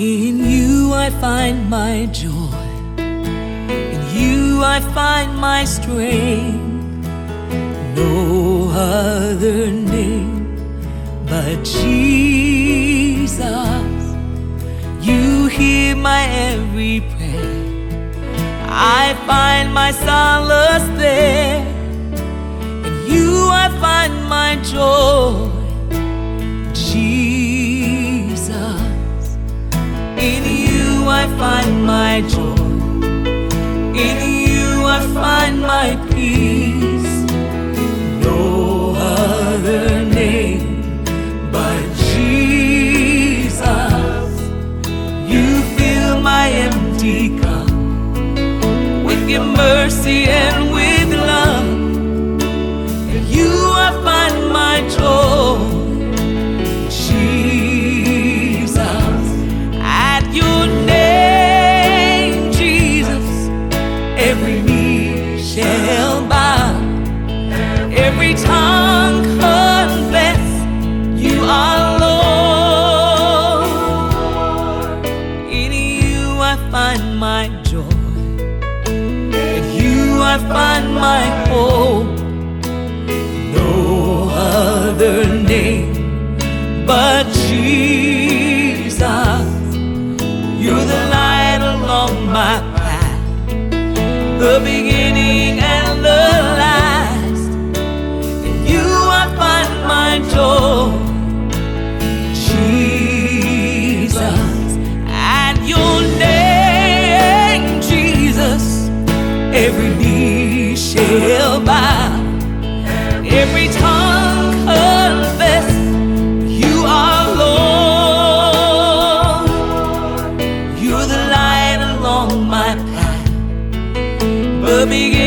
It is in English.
In you I find my joy. In you I find my strength. No other name but Jesus. You hear my every prayer. I find my solace there. In you I find my joy. My joy. In you I find my peace. No other name but Jesus. You fill my empty cup with your mercy and with find my joy, in you I find my hope. No other name but Jesus. You're the light along my path, the beginning and every knee shall bow, every tongue confess you are Lord. You're the light along my path, but begin.